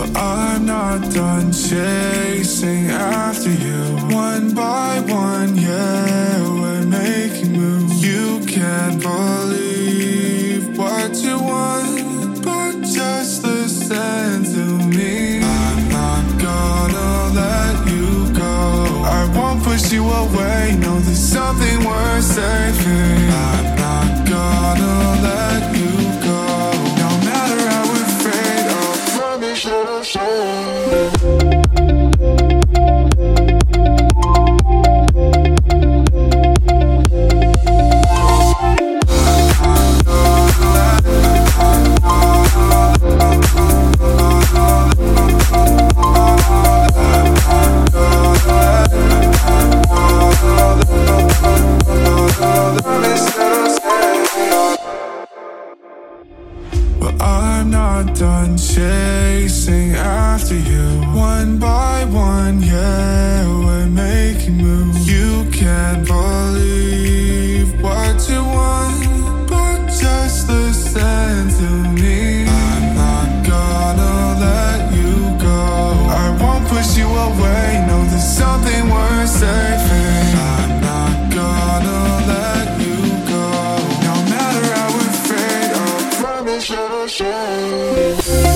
But I'm not done chasing after you. One by one, yeah, we're making moves. You can't believe what you want, but just listen to me. I'm not gonna let you go. I won't push you away. No, there's something worth saving. I'm But I'm not done chasing after you. One by one, yeah, we're making moves. You can't believe No matter